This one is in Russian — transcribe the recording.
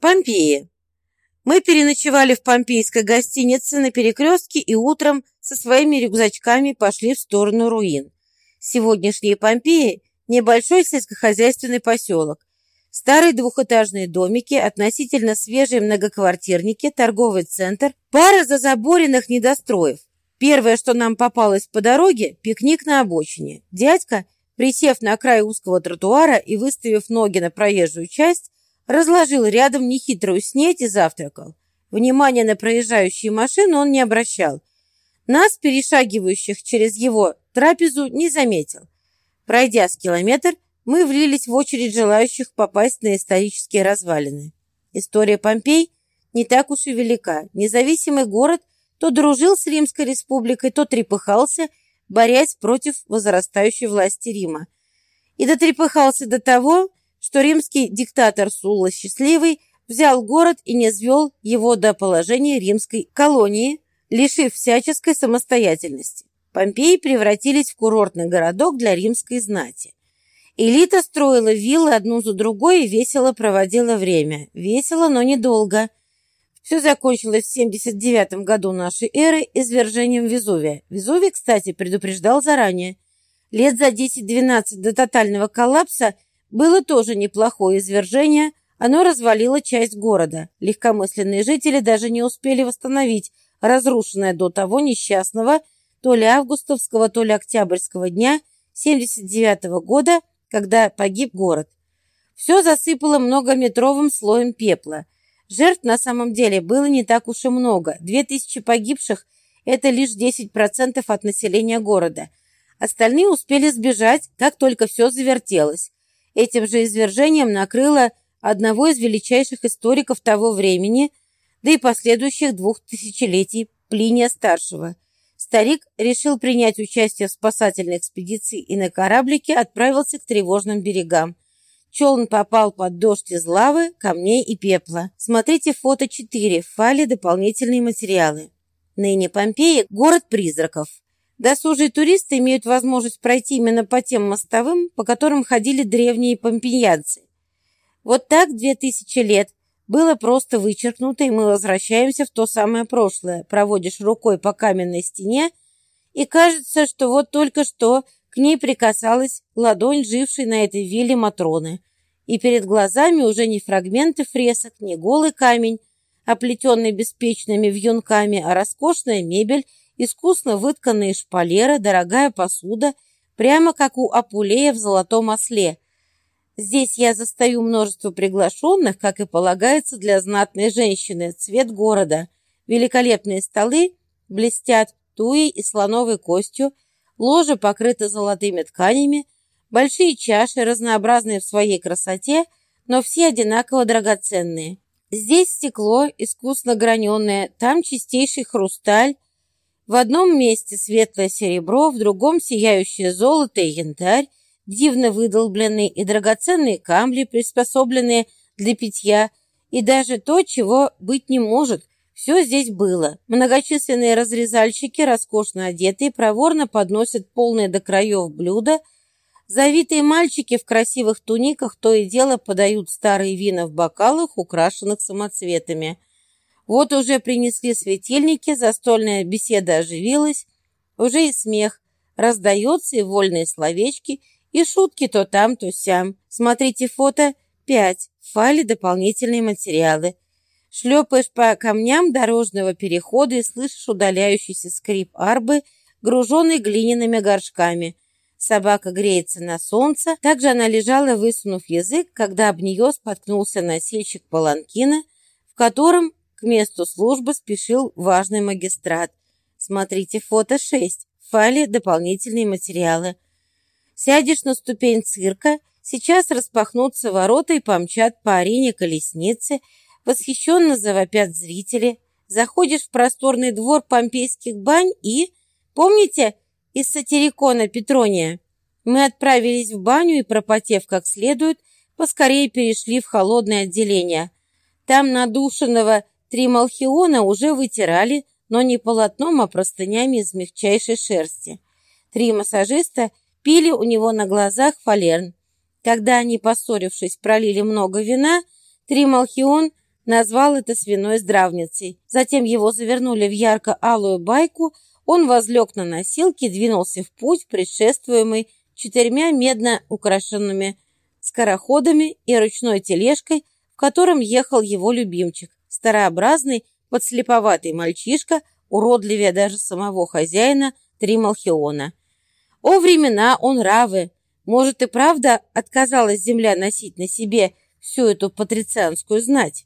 Помпеи. Мы переночевали в помпейской гостинице на перекрестке и утром со своими рюкзачками пошли в сторону руин. Сегодняшние Помпеи – небольшой сельскохозяйственный поселок. Старые двухэтажные домики, относительно свежие многоквартирники, торговый центр, пара зазаборенных недостроев. Первое, что нам попалось по дороге – пикник на обочине. Дядька, присев на край узкого тротуара и выставив ноги на проезжую часть, разложил рядом нехитрую снеть и завтракал. Внимания на проезжающие машины он не обращал. Нас, перешагивающих через его трапезу, не заметил. Пройдя с километр, мы влились в очередь желающих попасть на исторические развалины. История Помпей не так уж и велика. Независимый город то дружил с Римской республикой, то трепыхался, борясь против возрастающей власти Рима. И дотрепыхался до того, что римский диктатор Сулла Счастливый взял город и не свел его до положения римской колонии, лишив всяческой самостоятельности. Помпеи превратились в курортный городок для римской знати. Элита строила виллы одну за другой и весело проводила время. Весело, но недолго. Все закончилось в 79 году нашей эры извержением Везувия. Везувий, кстати, предупреждал заранее. Лет за 10-12 до тотального коллапса – было тоже неплохое извержение, оно развалило часть города. Легкомысленные жители даже не успели восстановить разрушенное до того несчастного то ли августовского, то ли октябрьского дня 79 -го года, когда погиб город. Все засыпало многометровым слоем пепла. Жертв на самом деле было не так уж и много. Две тысячи погибших – это лишь 10% от населения города. Остальные успели сбежать, как только все завертелось. Этим же извержением накрыло одного из величайших историков того времени, да и последующих двух тысячелетий Плиния Старшего. Старик решил принять участие в спасательной экспедиции и на кораблике отправился к тревожным берегам. Челн попал под дождь из лавы, камней и пепла. Смотрите фото 4 в файле «Дополнительные материалы». Ныне Помпеи – город призраков. Досужие туристы имеют возможность пройти именно по тем мостовым, по которым ходили древние помпеянцы. Вот так две тысячи лет было просто вычеркнуто, и мы возвращаемся в то самое прошлое. Проводишь рукой по каменной стене, и кажется, что вот только что к ней прикасалась ладонь жившей на этой вилле Матроны. И перед глазами уже не фрагменты фресок, не голый камень, оплетенный беспечными вьюнками, а роскошная мебель искусно вытканные шпалеры, дорогая посуда, прямо как у Апулея в золотом осле. Здесь я застаю множество приглашенных, как и полагается для знатной женщины, цвет города. Великолепные столы блестят туей и слоновой костью, ложи покрыты золотыми тканями, большие чаши, разнообразные в своей красоте, но все одинаково драгоценные. Здесь стекло, искусно граненое, там чистейший хрусталь, в одном месте светлое серебро, в другом сияющее золото и янтарь, дивно выдолбленные и драгоценные камни, приспособленные для питья, и даже то, чего быть не может, все здесь было. Многочисленные разрезальщики, роскошно одетые, проворно подносят полные до краев блюда. Завитые мальчики в красивых туниках то и дело подают старые вина в бокалах, украшенных самоцветами – вот уже принесли светильники, застольная беседа оживилась, уже и смех, раздается и вольные словечки, и шутки то там, то сям. Смотрите фото 5, в файле дополнительные материалы. Шлепаешь по камням дорожного перехода и слышишь удаляющийся скрип арбы, груженной глиняными горшками. Собака греется на солнце. Также она лежала, высунув язык, когда об нее споткнулся носильщик паланкина, в котором к месту службы спешил важный магистрат. Смотрите фото 6. В файле дополнительные материалы. Сядешь на ступень цирка, сейчас распахнутся ворота и помчат по арене колесницы, восхищенно завопят зрители. Заходишь в просторный двор помпейских бань и... Помните из сатирикона Петрония? Мы отправились в баню и, пропотев как следует, поскорее перешли в холодное отделение. Там надушенного Три малхиона уже вытирали, но не полотном, а простынями из мягчайшей шерсти. Три массажиста пили у него на глазах фалерн. Когда они, поссорившись, пролили много вина, Три Малхион назвал это свиной здравницей. Затем его завернули в ярко-алую байку, он возлег на носилки двинулся в путь, предшествуемый четырьмя медно украшенными скороходами и ручной тележкой, в котором ехал его любимчик, старообразный, подслеповатый мальчишка, уродливее даже самого хозяина Трималхиона. О, времена он равы! Может, и правда отказалась земля носить на себе всю эту патрицианскую знать?